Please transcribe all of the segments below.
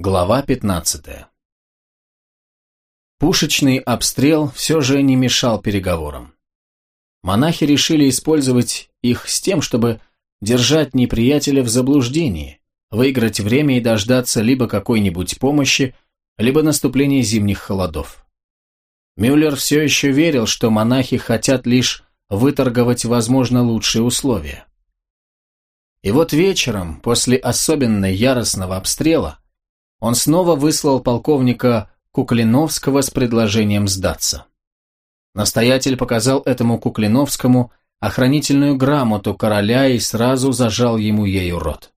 Глава 15 Пушечный обстрел все же не мешал переговорам. Монахи решили использовать их с тем, чтобы держать неприятеля в заблуждении, выиграть время и дождаться либо какой-нибудь помощи, либо наступления зимних холодов. Мюллер все еще верил, что монахи хотят лишь выторговать, возможно, лучшие условия. И вот вечером, после особенно яростного обстрела, он снова выслал полковника Куклиновского с предложением сдаться. Настоятель показал этому Куклиновскому охранительную грамоту короля и сразу зажал ему ею рот.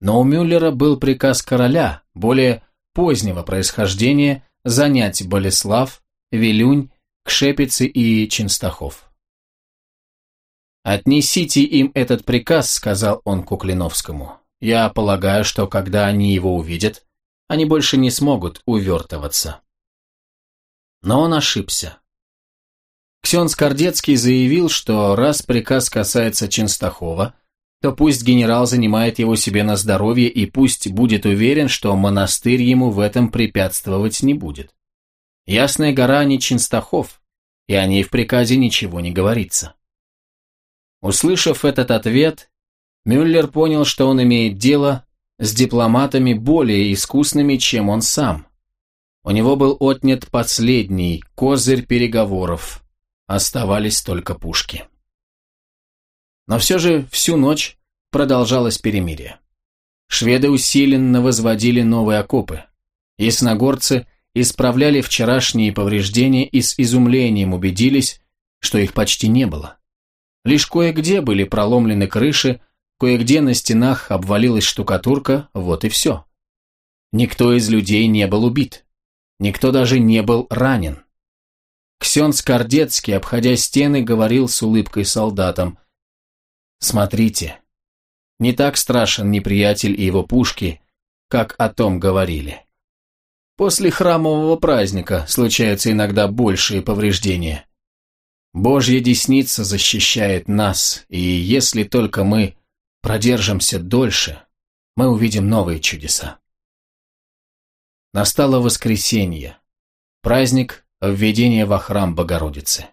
Но у Мюллера был приказ короля, более позднего происхождения, занять Болеслав, Вилюнь, Кшепицы и Чинстахов. «Отнесите им этот приказ», — сказал он Куклиновскому. «Я полагаю, что когда они его увидят, они больше не смогут увертываться». Но он ошибся. Ксен Скордецкий заявил, что раз приказ касается Чинстахова, то пусть генерал занимает его себе на здоровье и пусть будет уверен, что монастырь ему в этом препятствовать не будет. Ясная гора не Чинстахов, и о ней в приказе ничего не говорится. Услышав этот ответ, Мюллер понял, что он имеет дело с дипломатами более искусными, чем он сам. У него был отнят последний козырь переговоров. Оставались только пушки. Но все же всю ночь продолжалось перемирие. Шведы усиленно возводили новые окопы. Ясногорцы исправляли вчерашние повреждения и с изумлением убедились, что их почти не было. Лишь кое-где были проломлены крыши, кое-где на стенах обвалилась штукатурка, вот и все. Никто из людей не был убит. Никто даже не был ранен. Ксен Скордецкий, обходя стены, говорил с улыбкой солдатам. «Смотрите, не так страшен неприятель и его пушки, как о том говорили. После храмового праздника случаются иногда большие повреждения. Божья десница защищает нас, и если только мы продержимся дольше, мы увидим новые чудеса. Настало воскресенье, праздник введения во храм Богородицы.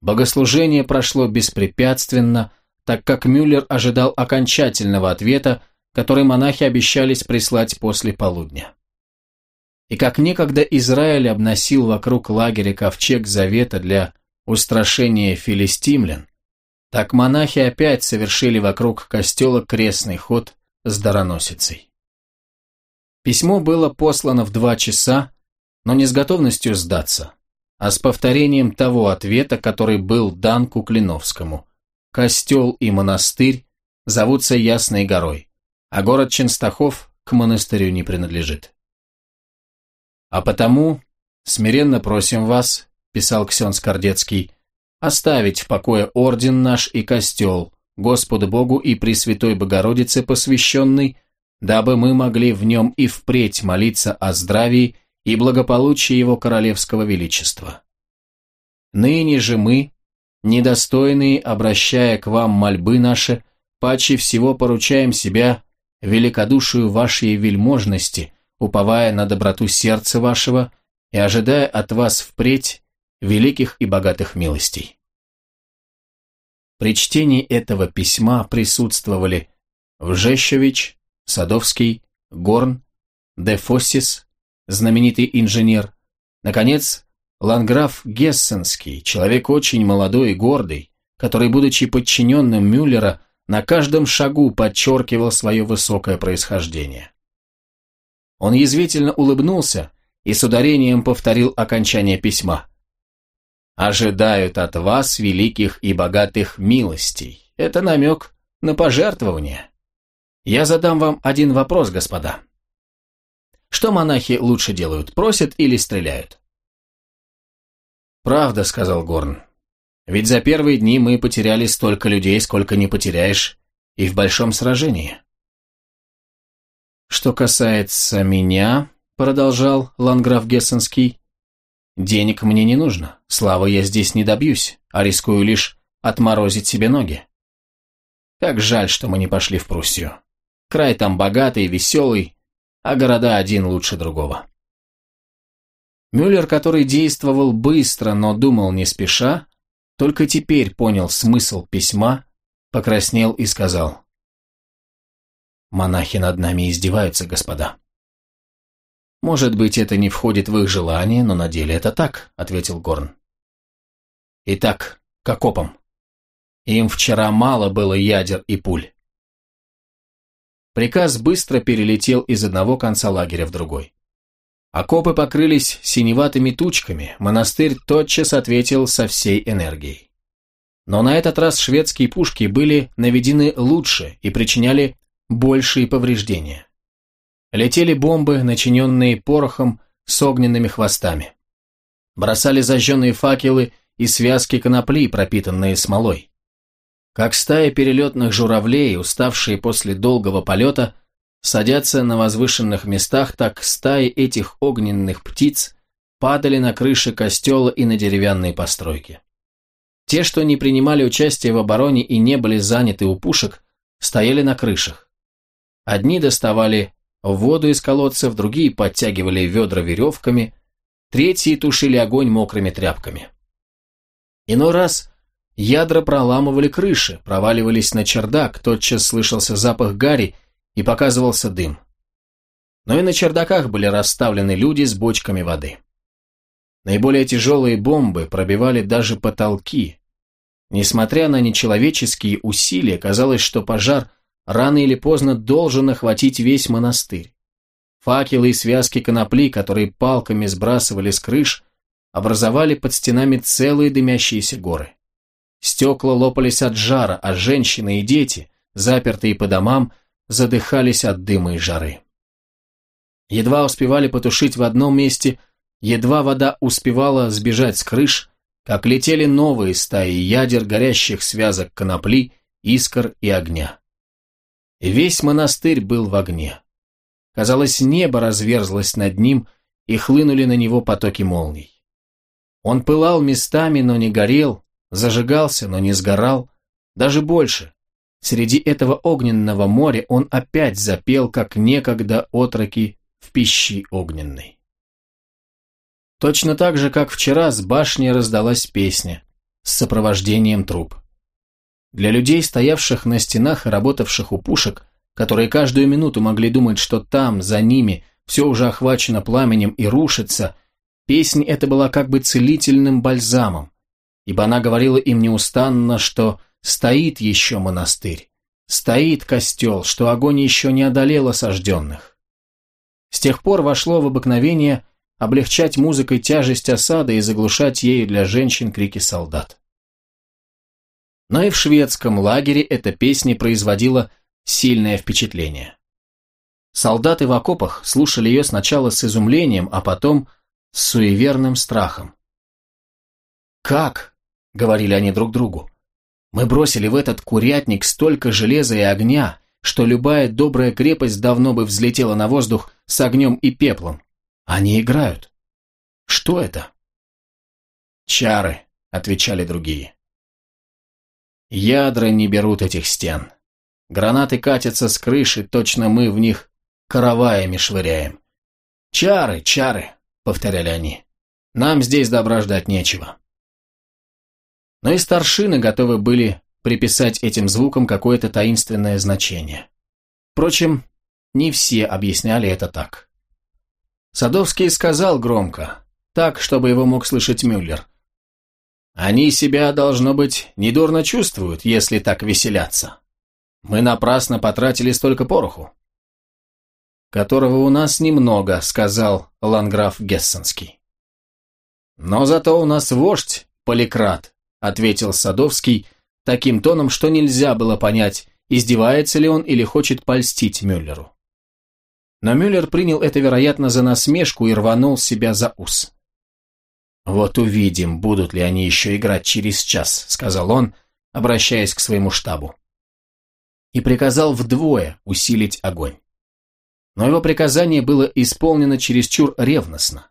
Богослужение прошло беспрепятственно, так как Мюллер ожидал окончательного ответа, который монахи обещались прислать после полудня. И как некогда Израиль обносил вокруг лагеря ковчег завета для устрашение филистимлян, так монахи опять совершили вокруг костела крестный ход с дароносицей. Письмо было послано в два часа, но не с готовностью сдаться, а с повторением того ответа, который был дан Куклиновскому. Костел и монастырь зовутся Ясной горой, а город Ченстахов к монастырю не принадлежит. А потому смиренно просим вас, писал Ксен Скордецкий, оставить в покое орден наш и костел, Господу Богу и Пресвятой Богородице посвященный, дабы мы могли в нем и впредь молиться о здравии и благополучии Его Королевского Величества. Ныне же мы, недостойные, обращая к вам мольбы наши, паче всего поручаем себя великодушию вашей вельможности, уповая на доброту сердца вашего и ожидая от вас впредь великих и богатых милостей. При чтении этого письма присутствовали Вжещевич, Садовский, Горн, Де Фоссис, знаменитый инженер, наконец, Ланграф Гессенский, человек очень молодой и гордый, который, будучи подчиненным Мюллера, на каждом шагу подчеркивал свое высокое происхождение. Он язвительно улыбнулся и с ударением повторил окончание письма ожидают от вас великих и богатых милостей. Это намек на пожертвование. Я задам вам один вопрос, господа. Что монахи лучше делают, просят или стреляют? Правда, сказал Горн. Ведь за первые дни мы потеряли столько людей, сколько не потеряешь и в большом сражении. Что касается меня, продолжал Ланграф Гессенский, Денег мне не нужно, славы я здесь не добьюсь, а рискую лишь отморозить себе ноги. Как жаль, что мы не пошли в Пруссию. Край там богатый, веселый, а города один лучше другого. Мюллер, который действовал быстро, но думал не спеша, только теперь понял смысл письма, покраснел и сказал. «Монахи над нами издеваются, господа». «Может быть, это не входит в их желание, но на деле это так», — ответил Горн. «Итак, к окопам. Им вчера мало было ядер и пуль». Приказ быстро перелетел из одного конца лагеря в другой. Окопы покрылись синеватыми тучками, монастырь тотчас ответил со всей энергией. Но на этот раз шведские пушки были наведены лучше и причиняли большие повреждения. Летели бомбы, начиненные порохом с огненными хвостами. Бросали зажженные факелы и связки конопли, пропитанные смолой. Как стая перелетных журавлей, уставшие после долгого полета, садятся на возвышенных местах, так стаи этих огненных птиц падали на крыши костела и на деревянные постройки. Те, что не принимали участие в обороне и не были заняты у пушек, стояли на крышах. Одни доставали воду из колодцев, другие подтягивали ведра веревками, третьи тушили огонь мокрыми тряпками. Иной раз ядра проламывали крыши, проваливались на чердак, тотчас слышался запах гари и показывался дым. Но и на чердаках были расставлены люди с бочками воды. Наиболее тяжелые бомбы пробивали даже потолки. Несмотря на нечеловеческие усилия, казалось, что пожар рано или поздно должен охватить весь монастырь. Факелы и связки конопли, которые палками сбрасывали с крыш, образовали под стенами целые дымящиеся горы. Стекла лопались от жара, а женщины и дети, запертые по домам, задыхались от дыма и жары. Едва успевали потушить в одном месте, едва вода успевала сбежать с крыш, как летели новые стаи ядер, горящих связок конопли, искр и огня. Весь монастырь был в огне. Казалось, небо разверзлось над ним, и хлынули на него потоки молний. Он пылал местами, но не горел, зажигался, но не сгорал, даже больше. Среди этого огненного моря он опять запел, как некогда отроки в пищи огненной. Точно так же, как вчера, с башни раздалась песня с сопровождением труп. Для людей, стоявших на стенах и работавших у пушек, которые каждую минуту могли думать, что там, за ними, все уже охвачено пламенем и рушится, песнь эта была как бы целительным бальзамом, ибо она говорила им неустанно, что стоит еще монастырь, стоит костел, что огонь еще не одолел осажденных. С тех пор вошло в обыкновение облегчать музыкой тяжесть осады и заглушать ею для женщин крики солдат. Но и в шведском лагере эта песня производила сильное впечатление. Солдаты в окопах слушали ее сначала с изумлением, а потом с суеверным страхом. «Как?» — говорили они друг другу. «Мы бросили в этот курятник столько железа и огня, что любая добрая крепость давно бы взлетела на воздух с огнем и пеплом. Они играют. Что это?» «Чары», — отвечали другие. Ядра не берут этих стен. Гранаты катятся с крыши, точно мы в них караваями швыряем. «Чары, чары!» — повторяли они. «Нам здесь добра ждать нечего». Но и старшины готовы были приписать этим звукам какое-то таинственное значение. Впрочем, не все объясняли это так. Садовский сказал громко, так, чтобы его мог слышать Мюллер. Они себя, должно быть, недурно чувствуют, если так веселятся. Мы напрасно потратили столько пороху. Которого у нас немного, сказал ланграф Гессенский. Но зато у нас вождь, Поликрат, ответил Садовский таким тоном, что нельзя было понять, издевается ли он или хочет польстить Мюллеру. Но Мюллер принял это, вероятно, за насмешку и рванул себя за ус. «Вот увидим, будут ли они еще играть через час», — сказал он, обращаясь к своему штабу. И приказал вдвое усилить огонь. Но его приказание было исполнено чересчур ревностно.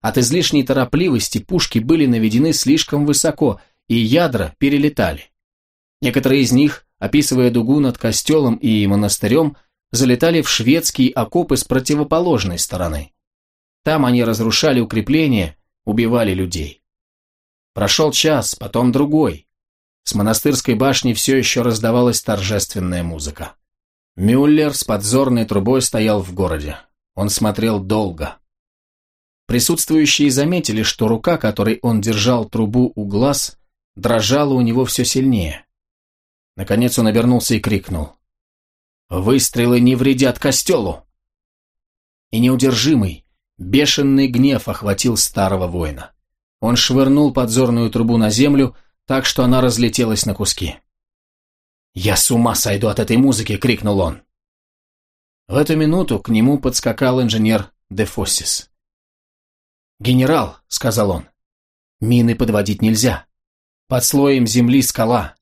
От излишней торопливости пушки были наведены слишком высоко, и ядра перелетали. Некоторые из них, описывая дугу над костелом и монастырем, залетали в шведские окопы с противоположной стороны. Там они разрушали укрепления, убивали людей. Прошел час, потом другой. С монастырской башни все еще раздавалась торжественная музыка. Мюллер с подзорной трубой стоял в городе. Он смотрел долго. Присутствующие заметили, что рука, которой он держал трубу у глаз, дрожала у него все сильнее. Наконец он обернулся и крикнул. «Выстрелы не вредят костелу!» И неудержимый, бешеный гнев охватил старого воина. Он швырнул подзорную трубу на землю, так что она разлетелась на куски. «Я с ума сойду от этой музыки!» — крикнул он. В эту минуту к нему подскакал инженер Дефоссис. «Генерал», — сказал он, — «мины подводить нельзя. Под слоем земли скала.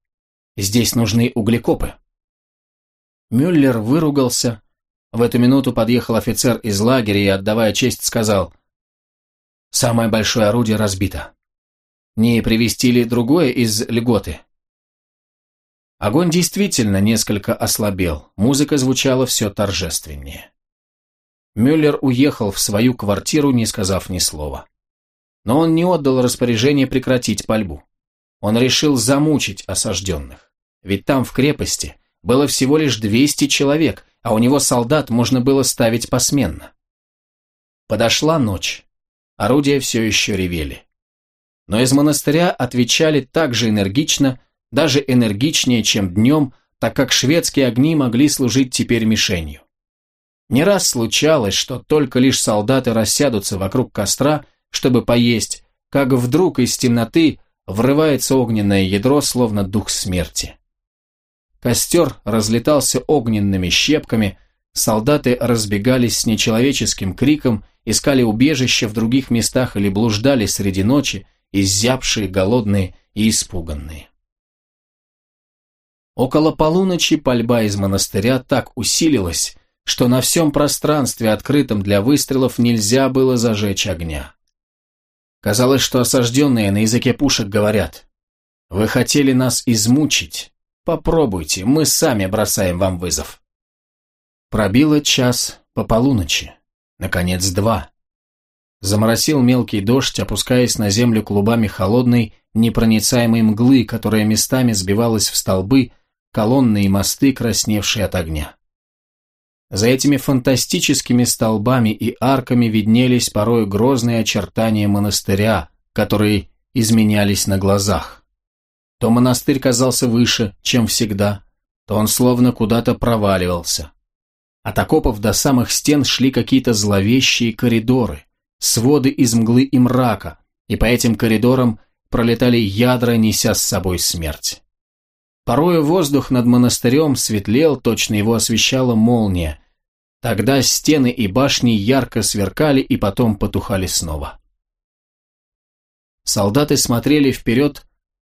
Здесь нужны углекопы». Мюллер выругался. В эту минуту подъехал офицер из лагеря и, отдавая честь, сказал «Самое большое орудие разбито. Не привезти ли другое из льготы?» Огонь действительно несколько ослабел, музыка звучала все торжественнее. Мюллер уехал в свою квартиру, не сказав ни слова. Но он не отдал распоряжение прекратить пальбу. Он решил замучить осажденных. Ведь там, в крепости, было всего лишь 200 человек, а у него солдат можно было ставить посменно. Подошла ночь. Орудия все еще ревели. Но из монастыря отвечали так же энергично, даже энергичнее, чем днем, так как шведские огни могли служить теперь мишенью. Не раз случалось, что только лишь солдаты рассядутся вокруг костра, чтобы поесть, как вдруг из темноты врывается огненное ядро, словно дух смерти. Костер разлетался огненными щепками, солдаты разбегались с нечеловеческим криком, искали убежище в других местах или блуждали среди ночи, изябшие, голодные и испуганные. Около полуночи пальба из монастыря так усилилась, что на всем пространстве, открытом для выстрелов, нельзя было зажечь огня. Казалось, что осажденные на языке пушек говорят «Вы хотели нас измучить? Попробуйте, мы сами бросаем вам вызов». Пробило час по полуночи, наконец два. Заморосил мелкий дождь, опускаясь на землю клубами холодной, непроницаемой мглы, которая местами сбивалась в столбы, колонны и мосты, красневшие от огня. За этими фантастическими столбами и арками виднелись порой грозные очертания монастыря, которые изменялись на глазах. То монастырь казался выше, чем всегда, то он словно куда-то проваливался. От окопов до самых стен шли какие-то зловещие коридоры, своды из мглы и мрака, и по этим коридорам пролетали ядра, неся с собой смерть. Порою воздух над монастырем светлел, точно его освещала молния. Тогда стены и башни ярко сверкали и потом потухали снова. Солдаты смотрели вперед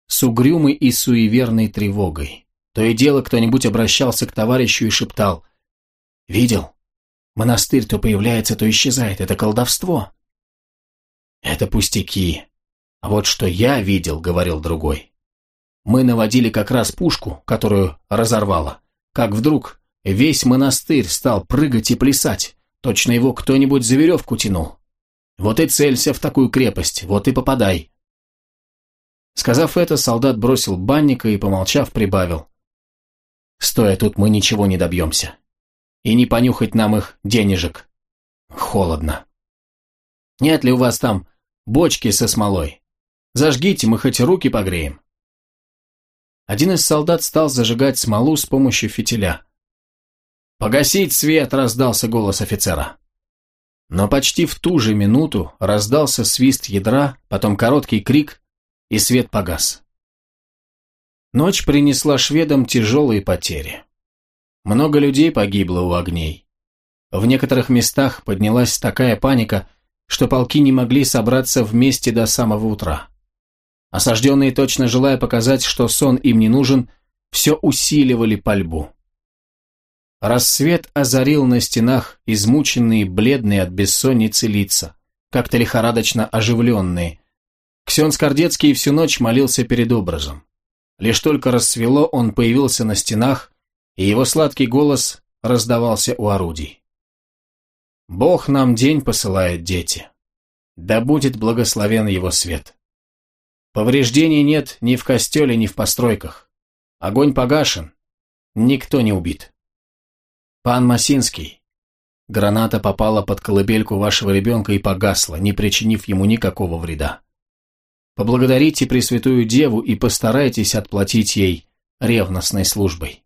с угрюмой и суеверной тревогой. То и дело кто-нибудь обращался к товарищу и шептал «Видел? Монастырь то появляется, то исчезает. Это колдовство». «Это пустяки. А вот что я видел», — говорил другой. Мы наводили как раз пушку, которую разорвало, как вдруг весь монастырь стал прыгать и плясать, точно его кто-нибудь за веревку тянул. Вот и целься в такую крепость, вот и попадай. Сказав это, солдат бросил банника и, помолчав, прибавил. Стоя тут, мы ничего не добьемся. И не понюхать нам их денежек. Холодно. Нет ли у вас там бочки со смолой? Зажгите, мы хоть руки погреем. Один из солдат стал зажигать смолу с помощью фитиля. «Погасить свет!» – раздался голос офицера. Но почти в ту же минуту раздался свист ядра, потом короткий крик, и свет погас. Ночь принесла шведам тяжелые потери. Много людей погибло у огней. В некоторых местах поднялась такая паника, что полки не могли собраться вместе до самого утра. Осажденные, точно желая показать, что сон им не нужен, все усиливали пальбу. Рассвет озарил на стенах измученные, бледные от бессонницы лица, как-то лихорадочно оживленные. Ксен Скордецкий всю ночь молился перед образом. Лишь только рассвело, он появился на стенах, и его сладкий голос раздавался у орудий. «Бог нам день посылает, дети. Да будет благословен его свет. Повреждений нет ни в костеле, ни в постройках. Огонь погашен. Никто не убит. Пан Масинский, граната попала под колыбельку вашего ребенка и погасла, не причинив ему никакого вреда. Поблагодарите Пресвятую Деву и постарайтесь отплатить ей ревностной службой.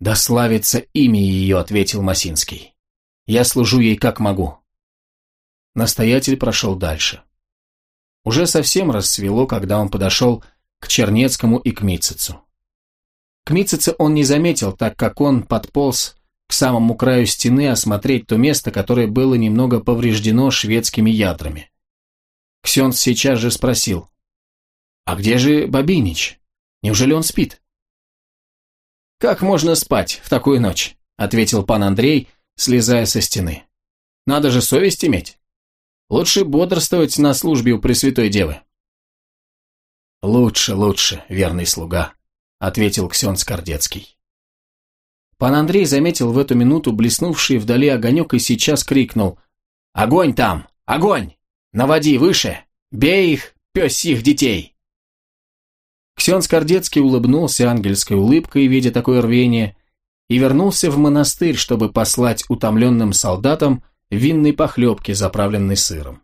«Да славится имя ее», — ответил Масинский. «Я служу ей как могу». Настоятель прошел дальше. Уже совсем рассвело, когда он подошел к Чернецкому и к Митцицу. К Митцице он не заметил, так как он подполз к самому краю стены осмотреть то место, которое было немного повреждено шведскими ядрами. Ксенц сейчас же спросил, «А где же Бабинич? Неужели он спит?» «Как можно спать в такую ночь?» – ответил пан Андрей, слезая со стены. «Надо же совесть иметь. Лучше бодрствовать на службе у Пресвятой Девы». «Лучше, лучше, верный слуга», – ответил Ксен Скордецкий. Пан Андрей заметил в эту минуту блеснувший вдали огонек и сейчас крикнул «Огонь там! Огонь! Наводи выше! Бей их, пёсих детей!» Ксен Скордецкий улыбнулся ангельской улыбкой, видя такое рвение, и вернулся в монастырь, чтобы послать утомленным солдатам винной похлебки, заправленной сыром.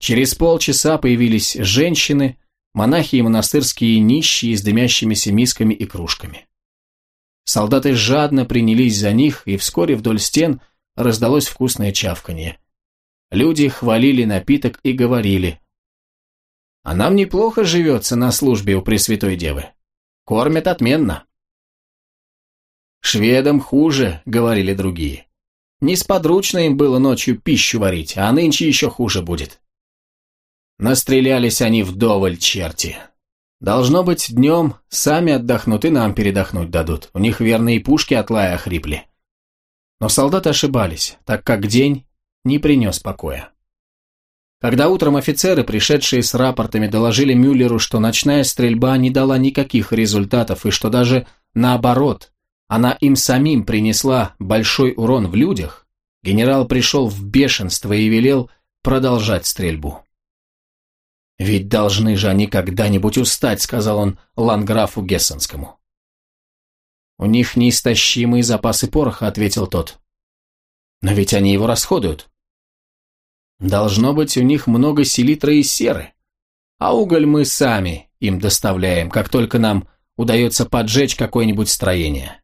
Через полчаса появились женщины, монахи и монастырские нищие с дымящимися мисками и кружками. Солдаты жадно принялись за них, и вскоре вдоль стен раздалось вкусное чавканье. Люди хвалили напиток и говорили, «А нам неплохо живется на службе у Пресвятой Девы. Кормят отменно». «Шведам хуже», — говорили другие. «Несподручно им было ночью пищу варить, а нынче еще хуже будет». Настрелялись они вдоволь, черти. Должно быть, днем сами отдохнут и нам передохнуть дадут. У них верные пушки от лая охрипли. Но солдаты ошибались, так как день не принес покоя. Когда утром офицеры, пришедшие с рапортами, доложили Мюллеру, что ночная стрельба не дала никаких результатов и что даже наоборот, она им самим принесла большой урон в людях, генерал пришел в бешенство и велел продолжать стрельбу. «Ведь должны же они когда-нибудь устать», — сказал он ланграфу Гессенскому. «У них неистощимые запасы пороха», — ответил тот. «Но ведь они его расходуют». «Должно быть, у них много селитры и серы, а уголь мы сами им доставляем, как только нам удается поджечь какое-нибудь строение.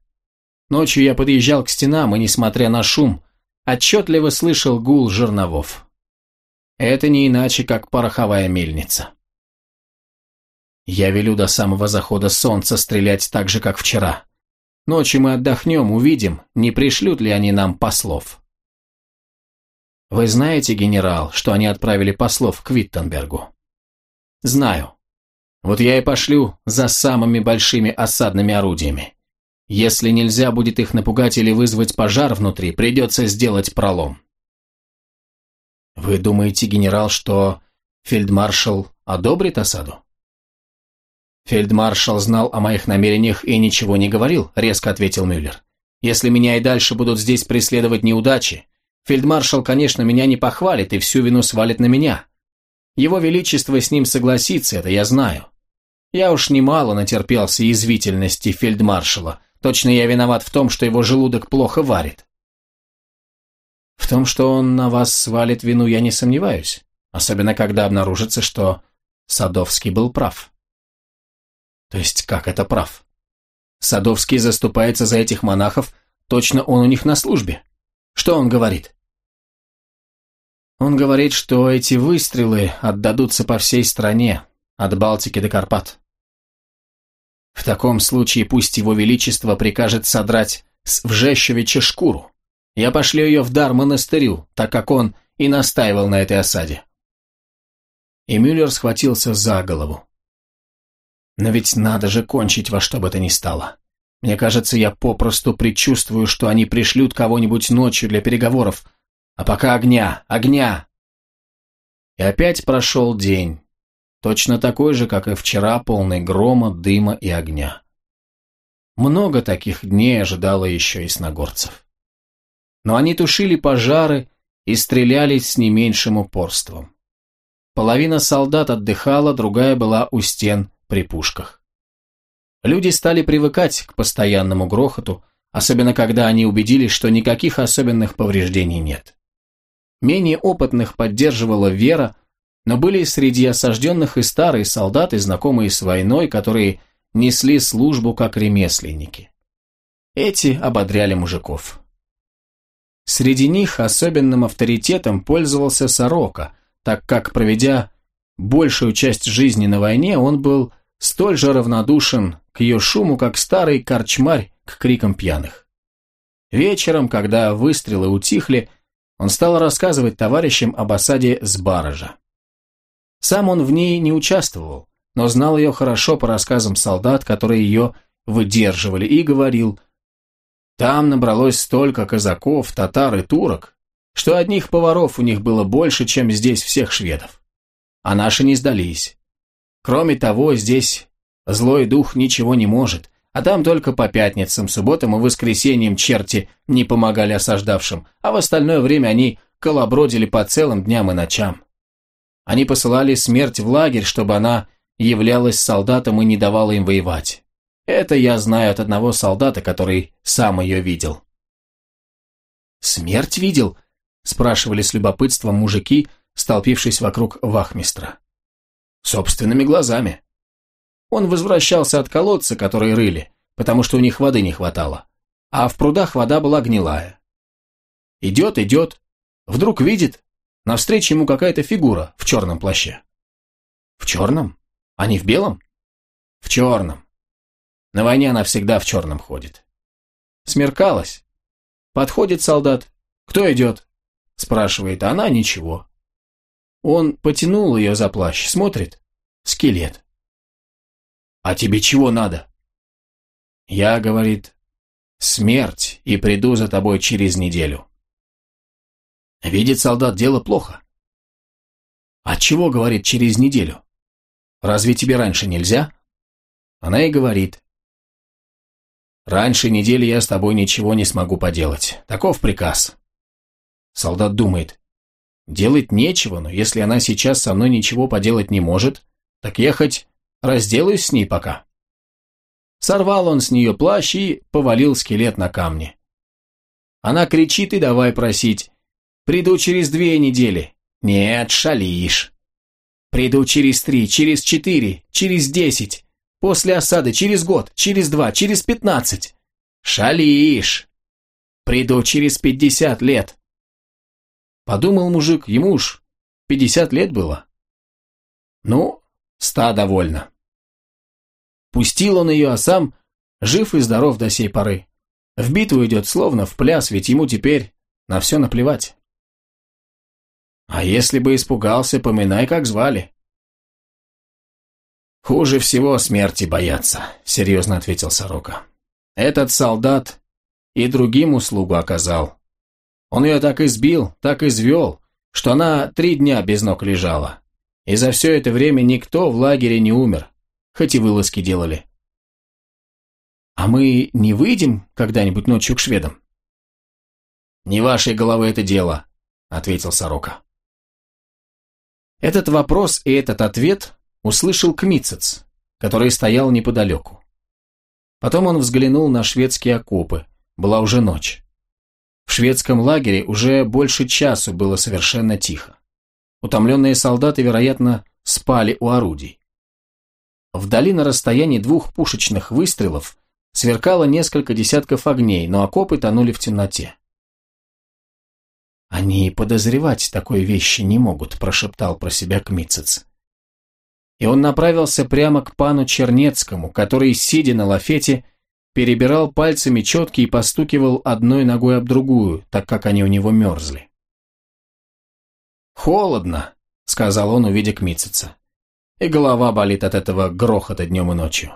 Ночью я подъезжал к стенам и, несмотря на шум, отчетливо слышал гул жерновов. Это не иначе, как пороховая мельница. Я велю до самого захода солнца стрелять так же, как вчера. Ночью мы отдохнем, увидим, не пришлют ли они нам послов. Вы знаете, генерал, что они отправили послов к Виттенбергу? Знаю. Вот я и пошлю за самыми большими осадными орудиями. Если нельзя будет их напугать или вызвать пожар внутри, придется сделать пролом. Вы думаете, генерал, что фельдмаршал одобрит осаду? Фельдмаршал знал о моих намерениях и ничего не говорил, резко ответил Мюллер. Если меня и дальше будут здесь преследовать неудачи, фельдмаршал, конечно, меня не похвалит и всю вину свалит на меня. Его Величество с ним согласится, это я знаю. Я уж немало натерпелся язвительности фельдмаршала. Точно я виноват в том, что его желудок плохо варит. В том, что он на вас свалит вину, я не сомневаюсь, особенно когда обнаружится, что Садовский был прав. То есть как это прав? Садовский заступается за этих монахов, точно он у них на службе. Что он говорит? Он говорит, что эти выстрелы отдадутся по всей стране, от Балтики до Карпат. В таком случае пусть его величество прикажет содрать с Вжещевича шкуру. Я пошлю ее в дар монастырю, так как он и настаивал на этой осаде. И Мюллер схватился за голову. Но ведь надо же кончить во что бы то ни стало. Мне кажется, я попросту предчувствую, что они пришлют кого-нибудь ночью для переговоров. А пока огня, огня! И опять прошел день. Точно такой же, как и вчера, полный грома, дыма и огня. Много таких дней ожидало еще и сногорцев. Но они тушили пожары и стреляли с не меньшим упорством. Половина солдат отдыхала, другая была у стен при пушках. Люди стали привыкать к постоянному грохоту, особенно когда они убедились, что никаких особенных повреждений нет. Менее опытных поддерживала вера, но были среди осажденных и старые солдаты, знакомые с войной, которые несли службу как ремесленники. Эти ободряли мужиков. Среди них особенным авторитетом пользовался Сорока, так как, проведя большую часть жизни на войне, он был столь же равнодушен к ее шуму, как старый корчмарь к крикам пьяных. Вечером, когда выстрелы утихли, он стал рассказывать товарищам об осаде с баража. Сам он в ней не участвовал, но знал ее хорошо по рассказам солдат, которые ее выдерживали, и говорил, «Там набралось столько казаков, татар и турок, что одних поваров у них было больше, чем здесь всех шведов. А наши не сдались. Кроме того, здесь злой дух ничего не может, а там только по пятницам, субботам и воскресеньям черти не помогали осаждавшим, а в остальное время они колобродили по целым дням и ночам. Они посылали смерть в лагерь, чтобы она являлась солдатом и не давала им воевать. Это я знаю от одного солдата, который сам ее видел. «Смерть видел?» – спрашивали с любопытством мужики, столпившись вокруг вахмистра. «Собственными глазами», он возвращался от колодца, который рыли, потому что у них воды не хватало. А в прудах вода была гнилая. Идет, идет. Вдруг видит, навстречу ему какая-то фигура в черном плаще. В черном? А не в белом? В черном. На войне она всегда в черном ходит. Смеркалось. Подходит солдат. Кто идет? Спрашивает, она ничего. Он потянул ее за плащ, смотрит. Скелет. «А тебе чего надо?» «Я, — говорит, — смерть, и приду за тобой через неделю». Видит солдат, дело плохо. «А чего, — говорит, — через неделю? Разве тебе раньше нельзя?» Она и говорит, «Раньше недели я с тобой ничего не смогу поделать. Таков приказ». Солдат думает, «Делать нечего, но если она сейчас со мной ничего поделать не может, так я хоть Разделаюсь с ней пока. Сорвал он с нее плащ и повалил скелет на камни. Она кричит и давай просить. Приду через две недели. Нет, шалишь. Приду через три, через четыре, через десять. После осады через год, через два, через пятнадцать. Шалишь. Приду через пятьдесят лет. Подумал мужик, ему уж пятьдесят лет было. Ну, Ста довольно. Пустил он ее, а сам жив и здоров до сей поры. В битву идет словно в пляс, ведь ему теперь на все наплевать. А если бы испугался, поминай, как звали. Хуже всего смерти бояться, серьезно ответил Сорока. Этот солдат и другим услугу оказал. Он ее так избил, так извел, что она три дня без ног лежала. И за все это время никто в лагере не умер, хоть и вылазки делали. А мы не выйдем когда-нибудь ночью к шведам? Не вашей головы это дело, ответил Сорока. Этот вопрос и этот ответ услышал Кмицец, который стоял неподалеку. Потом он взглянул на шведские окопы, была уже ночь. В шведском лагере уже больше часу было совершенно тихо. Утомленные солдаты, вероятно, спали у орудий. Вдали на расстоянии двух пушечных выстрелов сверкало несколько десятков огней, но окопы тонули в темноте. «Они подозревать такой вещи не могут», – прошептал про себя Кмицец. И он направился прямо к пану Чернецкому, который, сидя на лафете, перебирал пальцами четки и постукивал одной ногой об другую, так как они у него мерзли. «Холодно», — сказал он, увидя Кмитцица. «И голова болит от этого грохота днем и ночью.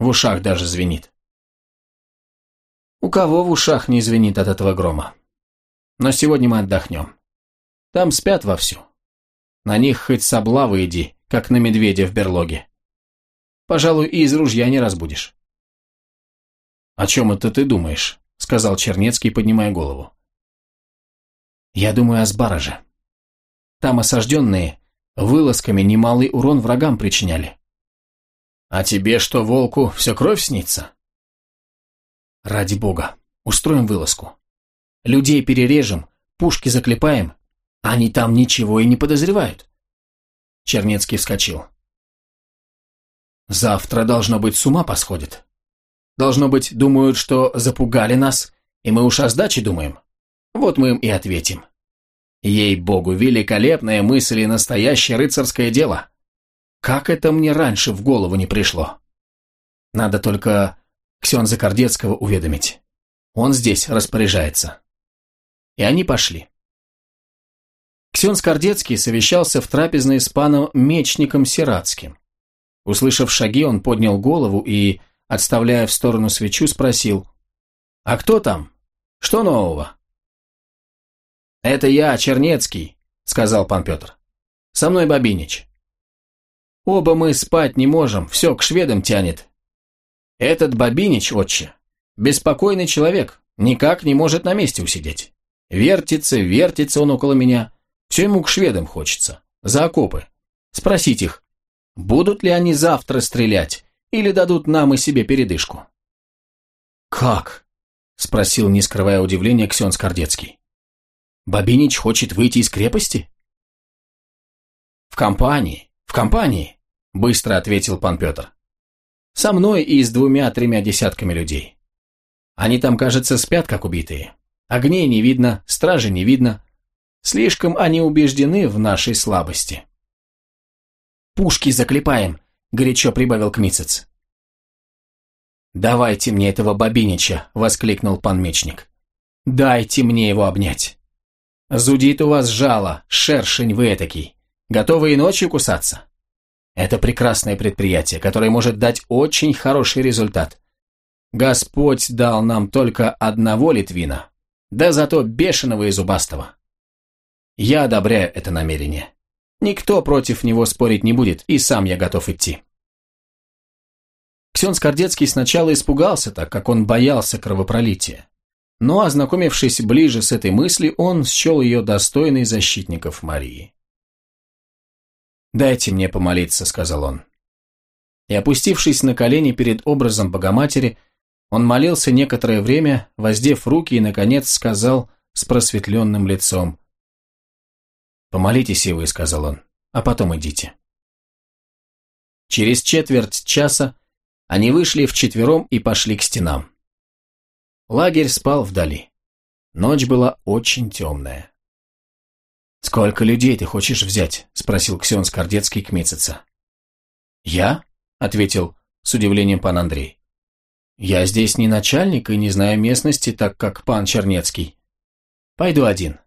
В ушах даже звенит». «У кого в ушах не звенит от этого грома? Но сегодня мы отдохнем. Там спят вовсю. На них хоть с облавы иди, как на медведя в берлоге. Пожалуй, и из ружья не разбудишь». «О чем это ты думаешь?» — сказал Чернецкий, поднимая голову. «Я думаю о Сбараже. Там осажденные вылазками немалый урон врагам причиняли». «А тебе что, волку, все кровь снится?» «Ради бога, устроим вылазку. Людей перережем, пушки заклепаем, они там ничего и не подозревают». Чернецкий вскочил. «Завтра, должно быть, с ума посходит. Должно быть, думают, что запугали нас, и мы уж о сдаче думаем. Вот мы им и ответим. Ей-богу, великолепная мысль и настоящее рыцарское дело. Как это мне раньше в голову не пришло? Надо только Ксенза Кордецкого уведомить. Он здесь распоряжается. И они пошли. Ксен Скордецкий совещался в трапезной с паном Мечником Сирацким. Услышав шаги, он поднял голову и, отставляя в сторону свечу, спросил, «А кто там? Что нового?» «Это я, Чернецкий», — сказал пан Петр. «Со мной Бабинич». «Оба мы спать не можем, все к шведам тянет». «Этот Бабинич, отче, беспокойный человек, никак не может на месте усидеть. Вертится, вертится он около меня, все ему к шведам хочется, за окопы. Спросить их, будут ли они завтра стрелять, или дадут нам и себе передышку. «Как?» – спросил, не скрывая удивления, Ксен Скордецкий. «Бабинич хочет выйти из крепости?» «В компании, в компании», – быстро ответил пан Петр. «Со мной и с двумя-тремя десятками людей. Они там, кажется, спят, как убитые. Огней не видно, стражи не видно. Слишком они убеждены в нашей слабости». «Пушки заклепаем», горячо прибавил Кмицец. «Давайте мне этого Бабинича!» – воскликнул пан Мечник. «Дайте мне его обнять!» «Зудит у вас жало, шершень вы этакий. Готовы и ночью кусаться?» «Это прекрасное предприятие, которое может дать очень хороший результат. Господь дал нам только одного Литвина, да зато бешеного и зубастого. Я одобряю это намерение. Никто против него спорить не будет, и сам я готов идти. Ксен Скордецкий сначала испугался, так как он боялся кровопролития. Но, ознакомившись ближе с этой мыслью, он счел ее достойной защитников Марии. «Дайте мне помолиться», — сказал он. И, опустившись на колени перед образом Богоматери, он молился некоторое время, воздев руки и, наконец, сказал с просветленным лицом, «Помолитесь и вы», — сказал он, — «а потом идите». Через четверть часа они вышли вчетвером и пошли к стенам. Лагерь спал вдали. Ночь была очень темная. «Сколько людей ты хочешь взять?» – спросил Ксен Скордецкий к. «Я?» – ответил с удивлением пан Андрей. «Я здесь не начальник и не знаю местности, так как пан Чернецкий. Пойду один.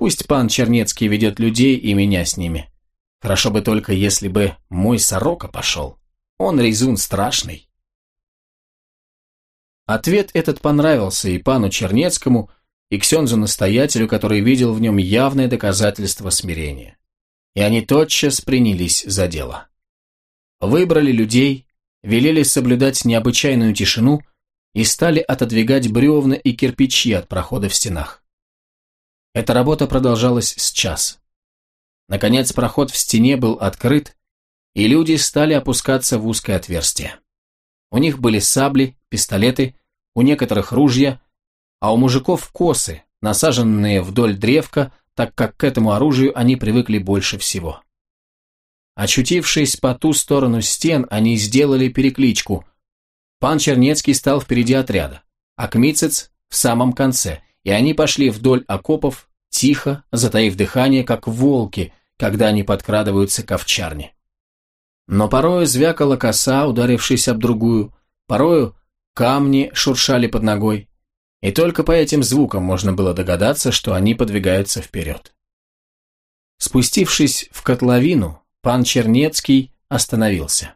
Пусть пан Чернецкий ведет людей и меня с ними. Хорошо бы только, если бы мой сорока пошел. Он резун страшный. Ответ этот понравился и пану Чернецкому, и Ксензу-настоятелю, который видел в нем явное доказательство смирения. И они тотчас принялись за дело. Выбрали людей, велели соблюдать необычайную тишину и стали отодвигать бревна и кирпичи от прохода в стенах. Эта работа продолжалась с час. Наконец проход в стене был открыт, и люди стали опускаться в узкое отверстие. У них были сабли, пистолеты, у некоторых ружья, а у мужиков косы, насаженные вдоль древка, так как к этому оружию они привыкли больше всего. Очутившись по ту сторону стен, они сделали перекличку. Пан Чернецкий стал впереди отряда, а Кмицец в самом конце – и они пошли вдоль окопов, тихо, затаив дыхание, как волки, когда они подкрадываются к овчарне. Но порою звякала коса, ударившись об другую, порою камни шуршали под ногой, и только по этим звукам можно было догадаться, что они подвигаются вперед. Спустившись в котловину, пан Чернецкий остановился.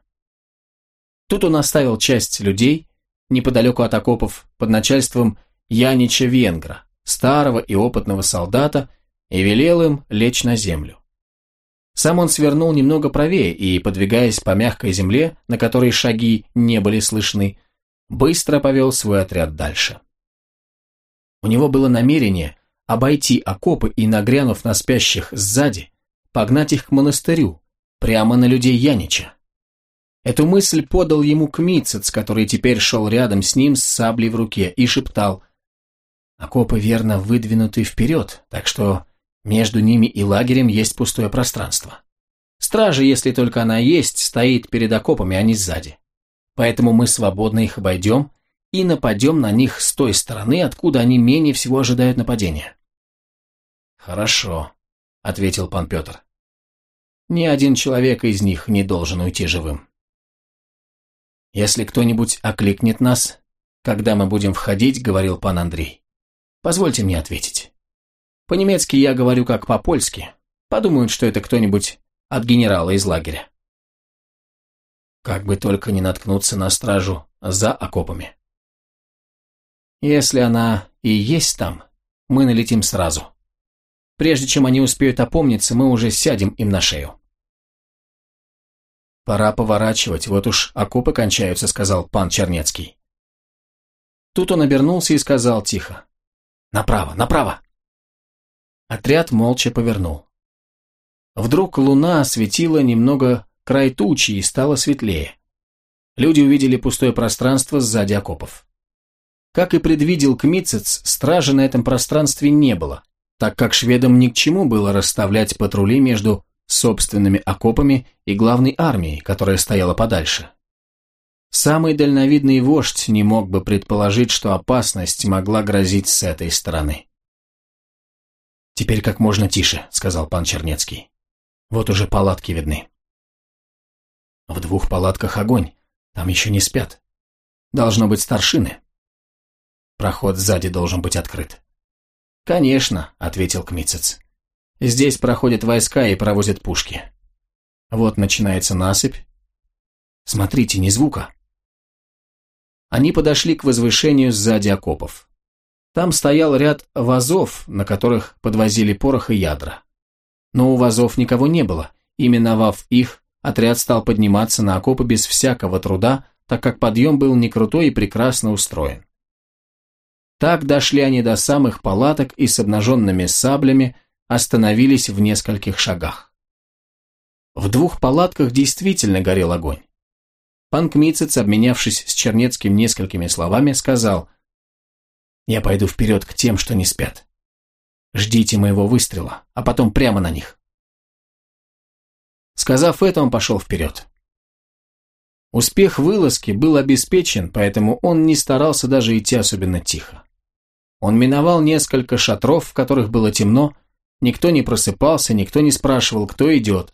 Тут он оставил часть людей, неподалеку от окопов, под начальством Янича Венгра, старого и опытного солдата, и велел им лечь на землю. Сам он свернул немного правее и, подвигаясь по мягкой земле, на которой шаги не были слышны, быстро повел свой отряд дальше. У него было намерение обойти окопы и, нагрянув на спящих сзади, погнать их к монастырю, прямо на людей Янича. Эту мысль подал ему Кмицец, который теперь шел рядом с ним с саблей в руке и шептал «Окопы верно выдвинуты вперед, так что между ними и лагерем есть пустое пространство. Стража, если только она есть, стоит перед окопами, а не сзади. Поэтому мы свободно их обойдем и нападем на них с той стороны, откуда они менее всего ожидают нападения». «Хорошо», — ответил пан Петр. «Ни один человек из них не должен уйти живым». «Если кто-нибудь окликнет нас, когда мы будем входить», — говорил пан Андрей, — «позвольте мне ответить. По-немецки я говорю как по-польски. Подумают, что это кто-нибудь от генерала из лагеря». Как бы только не наткнуться на стражу за окопами. Если она и есть там, мы налетим сразу. Прежде чем они успеют опомниться, мы уже сядем им на шею. «Пора поворачивать, вот уж окопы кончаются», — сказал пан Чернецкий. Тут он обернулся и сказал тихо. «Направо, направо!» Отряд молча повернул. Вдруг луна осветила немного край тучи и стало светлее. Люди увидели пустое пространство сзади окопов. Как и предвидел Кмицец, стражи на этом пространстве не было, так как шведам ни к чему было расставлять патрули между собственными окопами и главной армией, которая стояла подальше. Самый дальновидный вождь не мог бы предположить, что опасность могла грозить с этой стороны. «Теперь как можно тише», — сказал пан Чернецкий. «Вот уже палатки видны». «В двух палатках огонь, там еще не спят. Должно быть старшины. Проход сзади должен быть открыт». «Конечно», — ответил Кмицец. Здесь проходят войска и провозят пушки. Вот начинается насыпь. Смотрите, ни звука. Они подошли к возвышению сзади окопов. Там стоял ряд вазов, на которых подвозили порох и ядра. Но у вазов никого не было, и миновав их, отряд стал подниматься на окопы без всякого труда, так как подъем был не крутой и прекрасно устроен. Так дошли они до самых палаток и с обнаженными саблями остановились в нескольких шагах. В двух палатках действительно горел огонь. Пан Кмицец, обменявшись с Чернецким несколькими словами, сказал «Я пойду вперед к тем, что не спят. Ждите моего выстрела, а потом прямо на них». Сказав это, он пошел вперед. Успех вылазки был обеспечен, поэтому он не старался даже идти особенно тихо. Он миновал несколько шатров, в которых было темно, Никто не просыпался, никто не спрашивал, кто идет.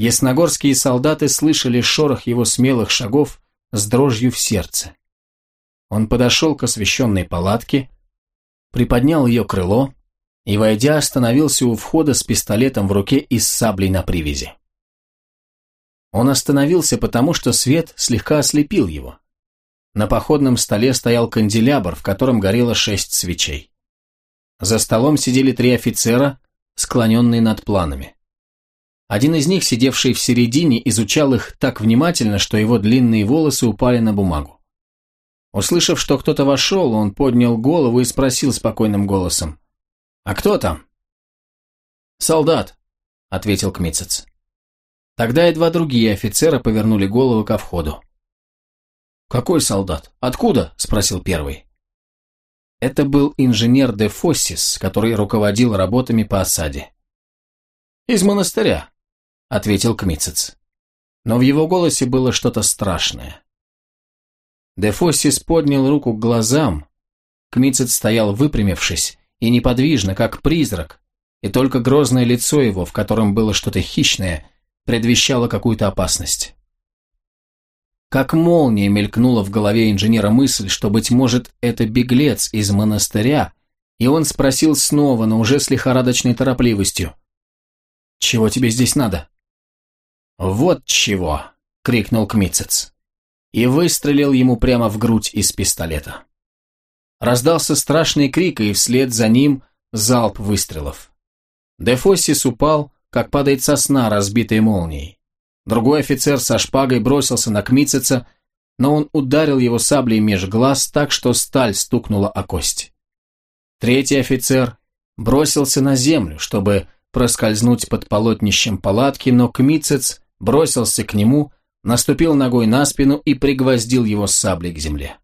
Ясногорские солдаты слышали шорох его смелых шагов с дрожью в сердце. Он подошел к освещенной палатке, приподнял ее крыло и, войдя, остановился у входа с пистолетом в руке и с саблей на привязи. Он остановился потому, что свет слегка ослепил его. На походном столе стоял канделябр, в котором горело шесть свечей. За столом сидели три офицера, склоненные над планами. Один из них, сидевший в середине, изучал их так внимательно, что его длинные волосы упали на бумагу. Услышав, что кто-то вошел, он поднял голову и спросил спокойным голосом. «А кто там?» «Солдат», — ответил Кмицец. Тогда и два другие офицера повернули голову ко входу. «Какой солдат? Откуда?» – спросил первый. Это был инженер де Фоссис, который руководил работами по осаде. «Из монастыря», — ответил Кмицец. Но в его голосе было что-то страшное. Де Фоссис поднял руку к глазам. Кмицец стоял выпрямившись и неподвижно, как призрак, и только грозное лицо его, в котором было что-то хищное, предвещало какую-то опасность. Как молния мелькнула в голове инженера мысль, что, быть может, это беглец из монастыря, и он спросил снова, но уже с лихорадочной торопливостью. «Чего тебе здесь надо?» «Вот чего!» — крикнул Кмицец. И выстрелил ему прямо в грудь из пистолета. Раздался страшный крик, и вслед за ним залп выстрелов. Дефоссис упал, как падает сосна, разбитая молнией. Другой офицер со шпагой бросился на Кмицеца, но он ударил его саблей меж глаз так, что сталь стукнула о кость. Третий офицер бросился на землю, чтобы проскользнуть под полотнищем палатки, но Кмицец бросился к нему, наступил ногой на спину и пригвоздил его саблей к земле.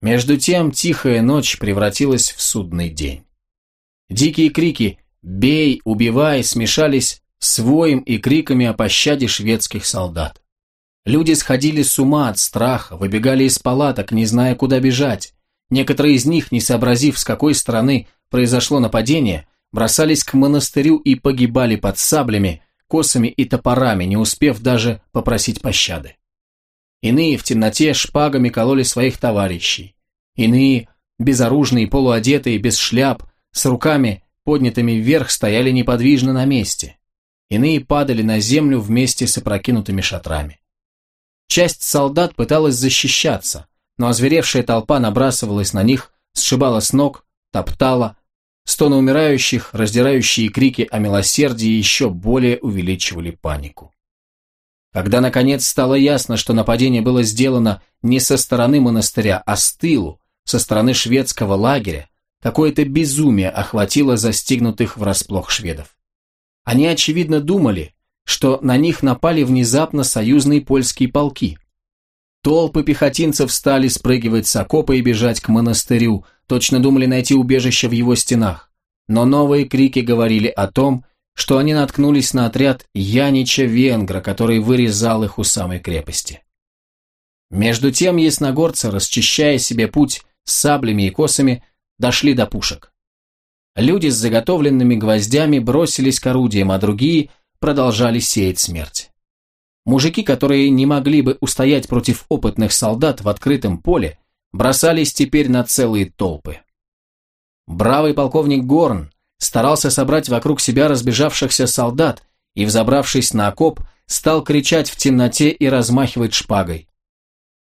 Между тем тихая ночь превратилась в судный день. Дикие крики «Бей! Убивай!» смешались с воем и криками о пощаде шведских солдат. Люди сходили с ума от страха, выбегали из палаток, не зная, куда бежать. Некоторые из них, не сообразив, с какой стороны произошло нападение, бросались к монастырю и погибали под саблями, косами и топорами, не успев даже попросить пощады. Иные в темноте шпагами кололи своих товарищей. Иные, безоружные, полуодетые, без шляп, с руками, поднятыми вверх, стояли неподвижно на месте. Иные падали на землю вместе с опрокинутыми шатрами. Часть солдат пыталась защищаться, но озверевшая толпа набрасывалась на них, сшибала с ног, топтала. Стоны умирающих, раздирающие крики о милосердии еще более увеличивали панику. Когда, наконец, стало ясно, что нападение было сделано не со стороны монастыря, а с тылу, со стороны шведского лагеря, какое-то безумие охватило застигнутых врасплох шведов. Они, очевидно, думали, что на них напали внезапно союзные польские полки. Толпы пехотинцев стали спрыгивать с окопа и бежать к монастырю, точно думали найти убежище в его стенах. Но новые крики говорили о том, что они наткнулись на отряд Янича Венгра, который вырезал их у самой крепости. Между тем ясногорцы, расчищая себе путь саблями и косами, дошли до пушек. Люди с заготовленными гвоздями бросились к орудиям, а другие продолжали сеять смерть. Мужики, которые не могли бы устоять против опытных солдат в открытом поле, бросались теперь на целые толпы. Бравый полковник Горн старался собрать вокруг себя разбежавшихся солдат и, взобравшись на окоп, стал кричать в темноте и размахивать шпагой.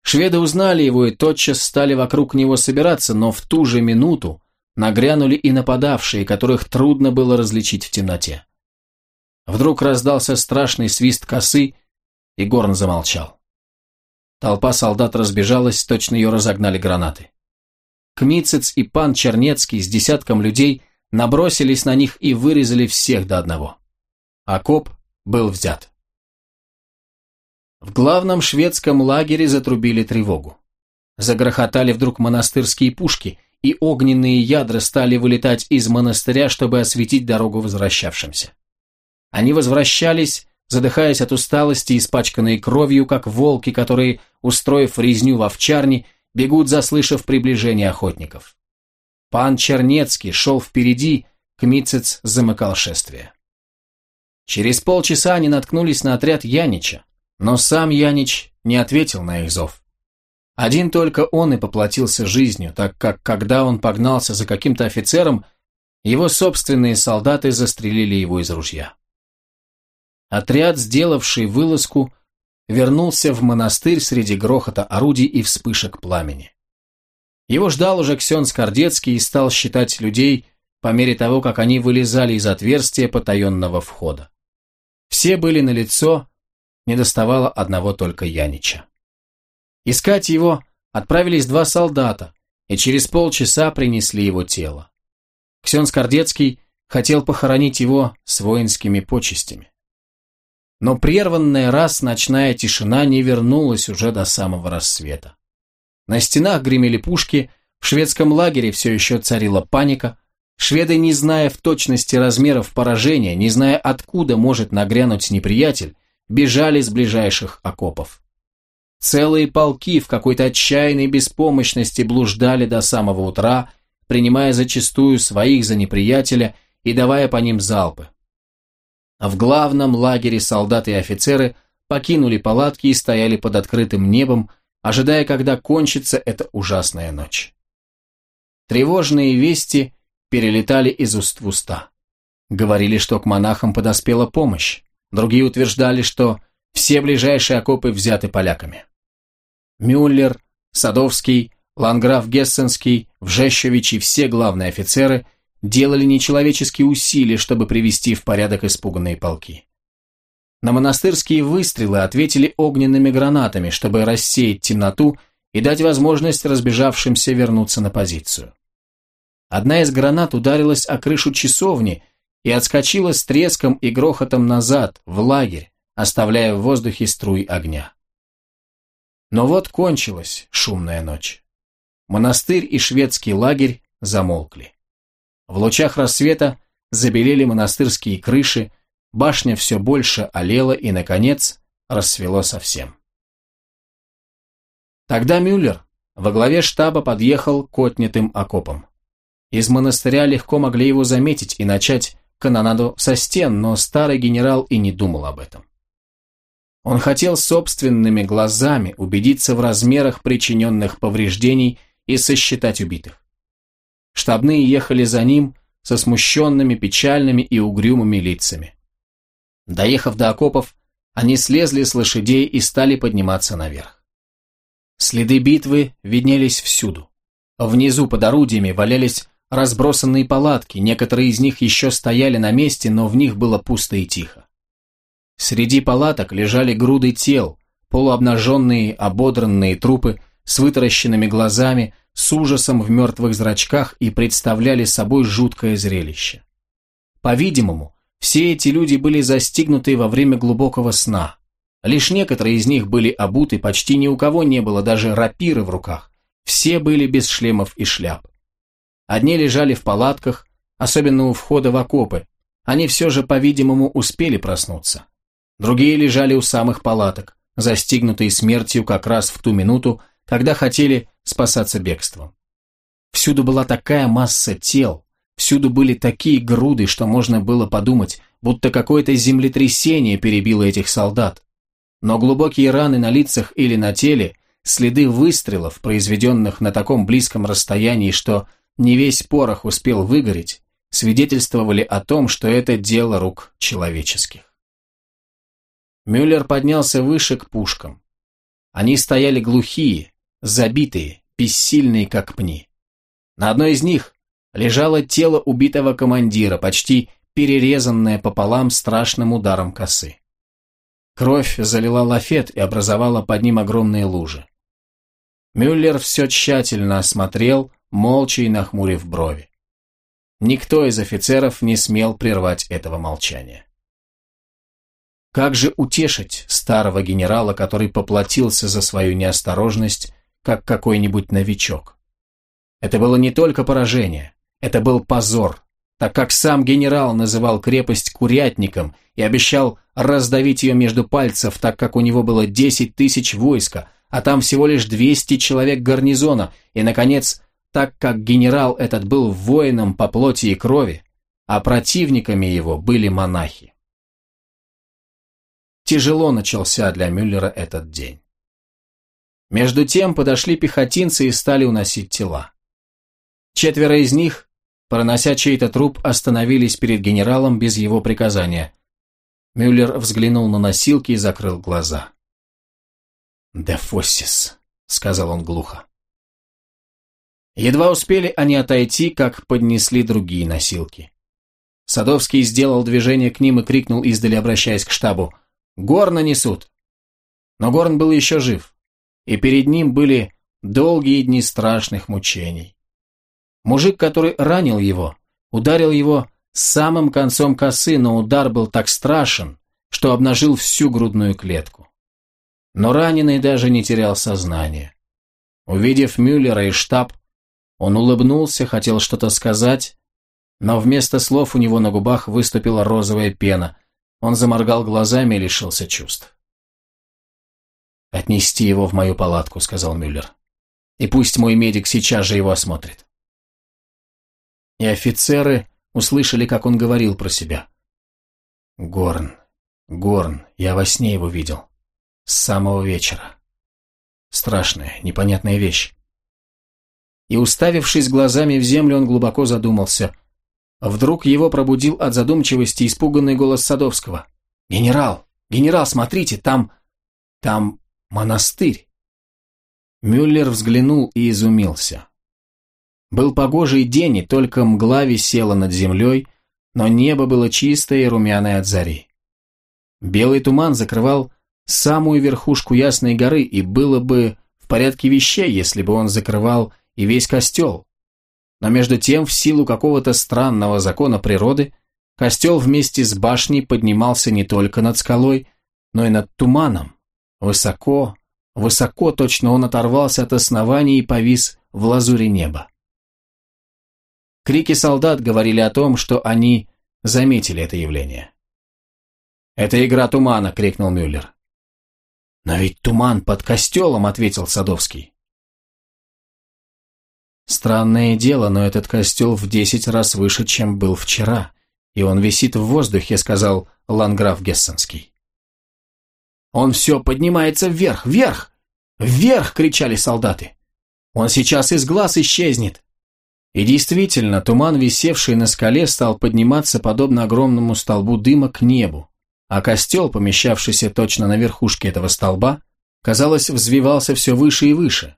Шведы узнали его и тотчас стали вокруг него собираться, но в ту же минуту нагрянули и нападавшие, которых трудно было различить в темноте. Вдруг раздался страшный свист косы, и Горн замолчал. Толпа солдат разбежалась, точно ее разогнали гранаты. Кмицец и пан Чернецкий с десятком людей набросились на них и вырезали всех до одного. Окоп был взят. В главном шведском лагере затрубили тревогу. Загрохотали вдруг монастырские пушки, и огненные ядра стали вылетать из монастыря, чтобы осветить дорогу возвращавшимся. Они возвращались, задыхаясь от усталости, испачканные кровью, как волки, которые, устроив резню в овчарне, бегут, заслышав приближение охотников. Пан Чернецкий шел впереди, Кмицец замыкал шествие. Через полчаса они наткнулись на отряд Янича, но сам Янич не ответил на их зов. Один только он и поплатился жизнью, так как, когда он погнался за каким-то офицером, его собственные солдаты застрелили его из ружья. Отряд, сделавший вылазку, вернулся в монастырь среди грохота орудий и вспышек пламени. Его ждал уже Ксен Скордецкий и стал считать людей по мере того, как они вылезали из отверстия потаенного входа. Все были на лицо, не доставало одного только Янича. Искать его отправились два солдата, и через полчаса принесли его тело. Ксен Скордецкий хотел похоронить его с воинскими почестями. Но прерванная раз ночная тишина не вернулась уже до самого рассвета. На стенах гремели пушки, в шведском лагере все еще царила паника, шведы, не зная в точности размеров поражения, не зная откуда может нагрянуть неприятель, бежали с ближайших окопов. Целые полки в какой-то отчаянной беспомощности блуждали до самого утра, принимая зачастую своих за неприятеля и давая по ним залпы. А в главном лагере солдаты и офицеры покинули палатки и стояли под открытым небом, ожидая, когда кончится эта ужасная ночь. Тревожные вести перелетали из уст в уста. Говорили, что к монахам подоспела помощь. Другие утверждали, что все ближайшие окопы взяты поляками. Мюллер, Садовский, Ланграф Гессенский, Вжещевич и все главные офицеры делали нечеловеческие усилия, чтобы привести в порядок испуганные полки. На монастырские выстрелы ответили огненными гранатами, чтобы рассеять темноту и дать возможность разбежавшимся вернуться на позицию. Одна из гранат ударилась о крышу часовни и отскочила с треском и грохотом назад, в лагерь, оставляя в воздухе струй огня. Но вот кончилась шумная ночь. Монастырь и шведский лагерь замолкли. В лучах рассвета забелели монастырские крыши, башня все больше олела и, наконец, рассвело совсем. Тогда Мюллер во главе штаба подъехал к отнятым окопам. Из монастыря легко могли его заметить и начать канонаду со стен, но старый генерал и не думал об этом. Он хотел собственными глазами убедиться в размерах причиненных повреждений и сосчитать убитых. Штабные ехали за ним со смущенными, печальными и угрюмыми лицами. Доехав до окопов, они слезли с лошадей и стали подниматься наверх. Следы битвы виднелись всюду. Внизу под орудиями валялись разбросанные палатки, некоторые из них еще стояли на месте, но в них было пусто и тихо. Среди палаток лежали груды тел, полуобнаженные, ободранные трупы с вытаращенными глазами, с ужасом в мертвых зрачках и представляли собой жуткое зрелище. По-видимому, все эти люди были застигнуты во время глубокого сна. Лишь некоторые из них были обуты, почти ни у кого не было даже рапиры в руках. Все были без шлемов и шляп. Одни лежали в палатках, особенно у входа в окопы. Они все же, по-видимому, успели проснуться. Другие лежали у самых палаток, застигнутые смертью как раз в ту минуту, когда хотели спасаться бегством. Всюду была такая масса тел, всюду были такие груды, что можно было подумать, будто какое-то землетрясение перебило этих солдат. Но глубокие раны на лицах или на теле, следы выстрелов, произведенных на таком близком расстоянии, что не весь порох успел выгореть, свидетельствовали о том, что это дело рук человеческих. Мюллер поднялся выше к пушкам. Они стояли глухие, забитые, бессильные, как пни. На одной из них лежало тело убитого командира, почти перерезанное пополам страшным ударом косы. Кровь залила лафет и образовала под ним огромные лужи. Мюллер все тщательно осмотрел, молча и нахмурив брови. Никто из офицеров не смел прервать этого молчания. Как же утешить старого генерала, который поплатился за свою неосторожность как какой-нибудь новичок. Это было не только поражение, это был позор, так как сам генерал называл крепость курятником и обещал раздавить ее между пальцев, так как у него было 10 тысяч войска, а там всего лишь 200 человек гарнизона, и, наконец, так как генерал этот был воином по плоти и крови, а противниками его были монахи. Тяжело начался для Мюллера этот день. Между тем подошли пехотинцы и стали уносить тела. Четверо из них, пронося чей-то труп, остановились перед генералом без его приказания. Мюллер взглянул на носилки и закрыл глаза. «Де Фоссис», — сказал он глухо. Едва успели они отойти, как поднесли другие носилки. Садовский сделал движение к ним и крикнул издали, обращаясь к штабу. «Горна несут!» Но Горн был еще жив и перед ним были долгие дни страшных мучений. Мужик, который ранил его, ударил его самым концом косы, но удар был так страшен, что обнажил всю грудную клетку. Но раненый даже не терял сознание. Увидев Мюллера и штаб, он улыбнулся, хотел что-то сказать, но вместо слов у него на губах выступила розовая пена. Он заморгал глазами и лишился чувств. «Отнести его в мою палатку», — сказал Мюллер. «И пусть мой медик сейчас же его осмотрит». И офицеры услышали, как он говорил про себя. «Горн, Горн, я во сне его видел. С самого вечера. Страшная, непонятная вещь». И уставившись глазами в землю, он глубоко задумался. Вдруг его пробудил от задумчивости испуганный голос Садовского. «Генерал! Генерал, смотрите, там... там Монастырь. Мюллер взглянул и изумился. Был погожий день, и только мгла висела над землей, но небо было чистое и румяное от зари. Белый туман закрывал самую верхушку Ясной горы, и было бы в порядке вещей, если бы он закрывал и весь костел. Но между тем, в силу какого-то странного закона природы, костел вместе с башней поднимался не только над скалой, но и над туманом. Высоко, высоко точно он оторвался от основания и повис в лазуре неба. Крики солдат говорили о том, что они заметили это явление. «Это игра тумана!» — крикнул Мюллер. «Но ведь туман под костелом!» — ответил Садовский. Странное дело, но этот костел в десять раз выше, чем был вчера, и он висит в воздухе, сказал Ланграф Гессенский. Он все поднимается вверх, вверх, вверх, кричали солдаты. Он сейчас из глаз исчезнет. И действительно, туман, висевший на скале, стал подниматься подобно огромному столбу дыма к небу, а костел, помещавшийся точно на верхушке этого столба, казалось, взвивался все выше и выше,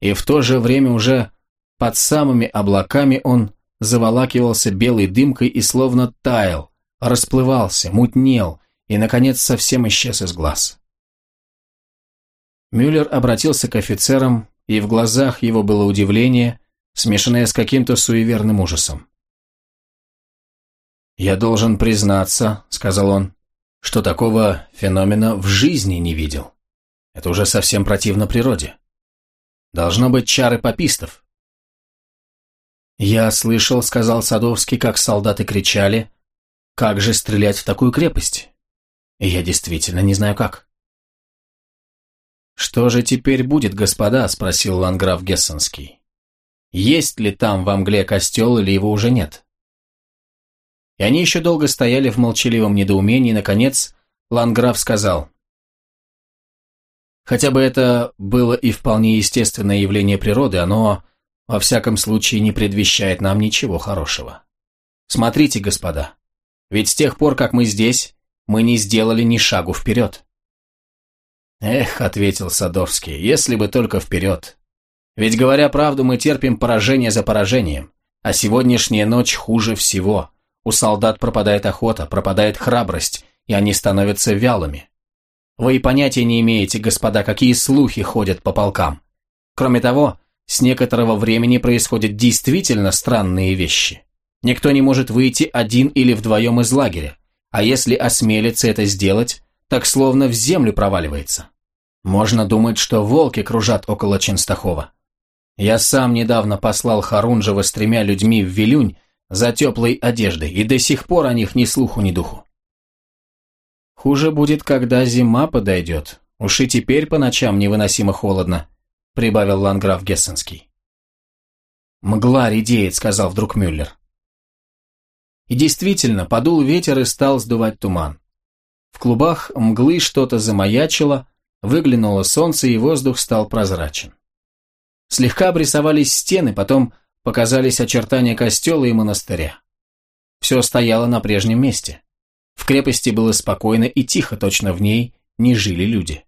и в то же время уже под самыми облаками он заволакивался белой дымкой и словно таял, расплывался, мутнел и, наконец, совсем исчез из глаз. Мюллер обратился к офицерам, и в глазах его было удивление, смешанное с каким-то суеверным ужасом. «Я должен признаться», — сказал он, — «что такого феномена в жизни не видел. Это уже совсем противно природе. Должно быть чары попистов. «Я слышал», — сказал Садовский, как солдаты кричали, «как же стрелять в такую крепость?» Я действительно не знаю как. «Что же теперь будет, господа?» — спросил ланграф Гессенский. «Есть ли там в Англии костел или его уже нет?» И они еще долго стояли в молчаливом недоумении, и, наконец, ланграф сказал. «Хотя бы это было и вполне естественное явление природы, оно во всяком случае не предвещает нам ничего хорошего. Смотрите, господа, ведь с тех пор, как мы здесь, мы не сделали ни шагу вперед. Эх, ответил Садовский, если бы только вперед. Ведь, говоря правду, мы терпим поражение за поражением, а сегодняшняя ночь хуже всего. У солдат пропадает охота, пропадает храбрость, и они становятся вялыми. Вы и понятия не имеете, господа, какие слухи ходят по полкам. Кроме того, с некоторого времени происходят действительно странные вещи. Никто не может выйти один или вдвоем из лагеря, а если осмелится это сделать, так словно в землю проваливается. Можно думать, что волки кружат около Ченстахова. Я сам недавно послал Харунжева с тремя людьми в Вилюнь за теплой одеждой, и до сих пор о них ни слуху, ни духу. Хуже будет, когда зима подойдет. Уж и теперь по ночам невыносимо холодно прибавил ланграф Гессенский. «Мгла редеет», — сказал вдруг Мюллер. И действительно, подул ветер и стал сдувать туман. В клубах мглы что-то замаячило, выглянуло солнце, и воздух стал прозрачен. Слегка обрисовались стены, потом показались очертания костела и монастыря. Все стояло на прежнем месте. В крепости было спокойно и тихо, точно в ней не жили люди.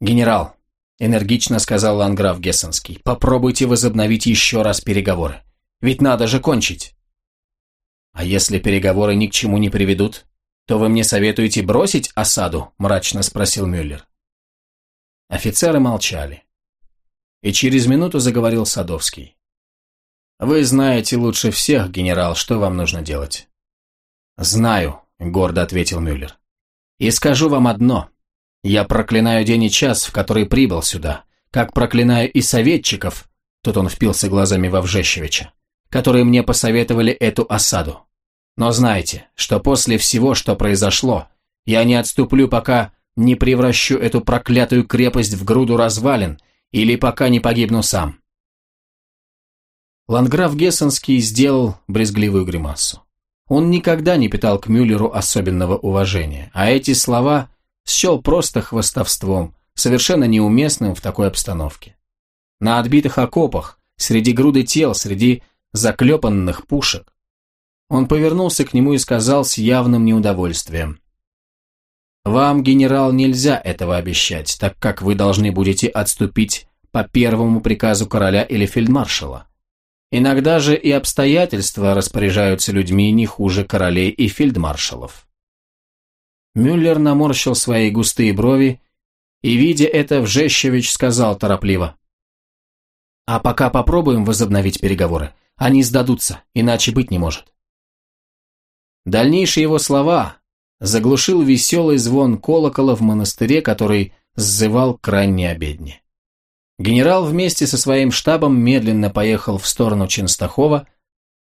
«Генерал», энергично сказал Ланграф Гессенский. Попробуйте возобновить еще раз переговоры. Ведь надо же кончить. А если переговоры ни к чему не приведут, то вы мне советуете бросить осаду? мрачно спросил Мюллер. Офицеры молчали. И через минуту заговорил Садовский. «Вы знаете лучше всех, генерал, что вам нужно делать». «Знаю», — гордо ответил Мюллер. «И скажу вам одно. Я проклинаю день и час, в который прибыл сюда, как проклинаю и советчиков, тут он впился глазами во Вжещевича, которые мне посоветовали эту осаду. Но знайте, что после всего, что произошло, я не отступлю, пока не превращу эту проклятую крепость в груду развалин или пока не погибну сам. Ландграф Гессенский сделал брезгливую гримасу. Он никогда не питал к Мюллеру особенного уважения, а эти слова счел просто хвостовством, совершенно неуместным в такой обстановке. На отбитых окопах, среди груды тел, среди заклепанных пушек. Он повернулся к нему и сказал с явным неудовольствием. «Вам, генерал, нельзя этого обещать, так как вы должны будете отступить по первому приказу короля или фельдмаршала. Иногда же и обстоятельства распоряжаются людьми не хуже королей и фельдмаршалов. Мюллер наморщил свои густые брови и, видя это, Вжещевич сказал торопливо. «А пока попробуем возобновить переговоры. Они сдадутся, иначе быть не может». Дальнейшие его слова заглушил веселый звон колокола в монастыре, который сзывал к ранней обедне. Генерал вместе со своим штабом медленно поехал в сторону Ченстахова,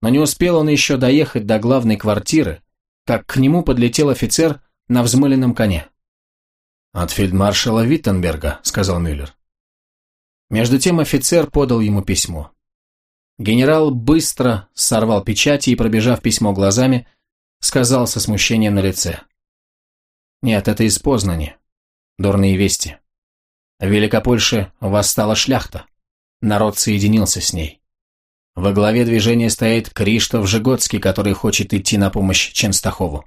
но не успел он еще доехать до главной квартиры, как к нему подлетел офицер на взмыленном коне. «От фельдмаршала Виттенберга», — сказал Мюллер. Между тем офицер подал ему письмо. Генерал быстро сорвал печати и, пробежав письмо глазами, сказал со смущением на лице. «Нет, это из Познани. Дурные вести. В Великопольше восстала шляхта. Народ соединился с ней. Во главе движения стоит Криштоф Жигоцкий, который хочет идти на помощь Ченстахову.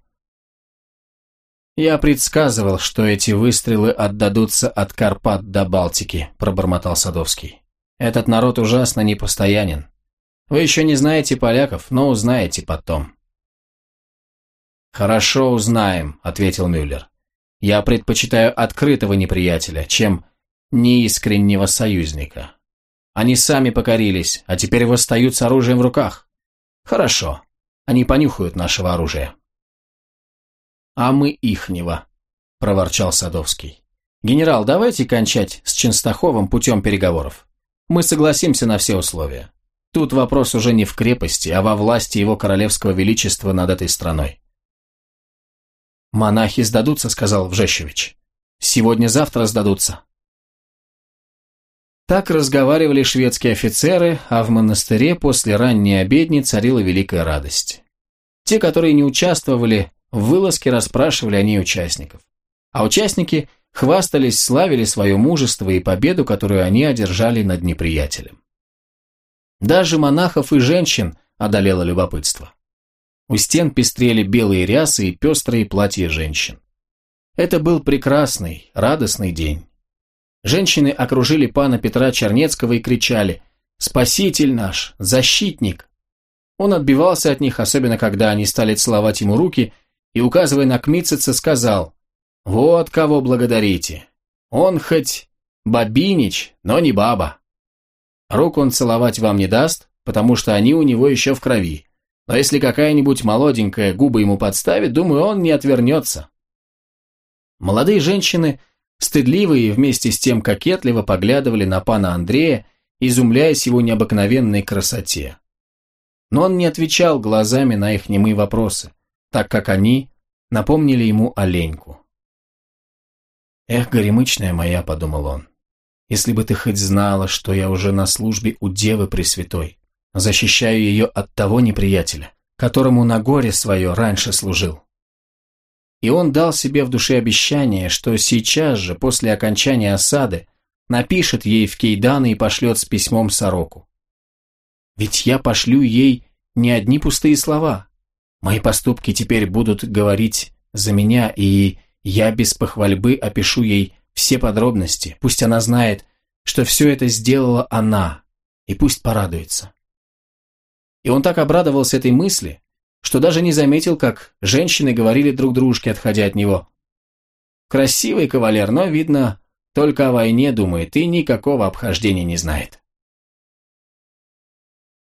«Я предсказывал, что эти выстрелы отдадутся от Карпат до Балтики», – пробормотал Садовский. «Этот народ ужасно непостоянен. Вы еще не знаете поляков, но узнаете потом». «Хорошо узнаем», – ответил Мюллер. «Я предпочитаю открытого неприятеля, чем неискреннего союзника. Они сами покорились, а теперь восстают с оружием в руках. Хорошо, они понюхают нашего оружия». «А мы ихнего», – проворчал Садовский. «Генерал, давайте кончать с Ченстаховым путем переговоров. Мы согласимся на все условия. Тут вопрос уже не в крепости, а во власти его королевского величества над этой страной». «Монахи сдадутся», – сказал Вжещевич. «Сегодня-завтра сдадутся». Так разговаривали шведские офицеры, а в монастыре после ранней обедни царила великая радость. Те, которые не участвовали в вылазке расспрашивали о ней участников. А участники хвастались, славили свое мужество и победу, которую они одержали над неприятелем. Даже монахов и женщин одолело любопытство. У стен пестрели белые рясы и пестрые платья женщин. Это был прекрасный, радостный день. Женщины окружили пана Петра Чернецкого и кричали «Спаситель наш! Защитник!». Он отбивался от них, особенно когда они стали целовать ему руки и, указывая на Кмитцица, сказал «Вот кого благодарите. Он хоть бабинич, но не баба. Руку он целовать вам не даст, потому что они у него еще в крови. Но если какая-нибудь молоденькая губы ему подставит, думаю, он не отвернется». Молодые женщины, стыдливые и вместе с тем кокетливо поглядывали на пана Андрея, изумляясь его необыкновенной красоте. Но он не отвечал глазами на их немые вопросы так как они напомнили ему оленьку. «Эх, горемычная моя», — подумал он, — «если бы ты хоть знала, что я уже на службе у Девы Пресвятой, защищаю ее от того неприятеля, которому на горе свое раньше служил». И он дал себе в душе обещание, что сейчас же, после окончания осады, напишет ей в Кейданы и пошлет с письмом сороку. Ведь я пошлю ей не одни пустые слова, Мои поступки теперь будут говорить за меня, и я без похвальбы опишу ей все подробности. Пусть она знает, что все это сделала она, и пусть порадуется. И он так обрадовался этой мысли, что даже не заметил, как женщины говорили друг дружке, отходя от него. Красивый кавалер, но, видно, только о войне думает и никакого обхождения не знает.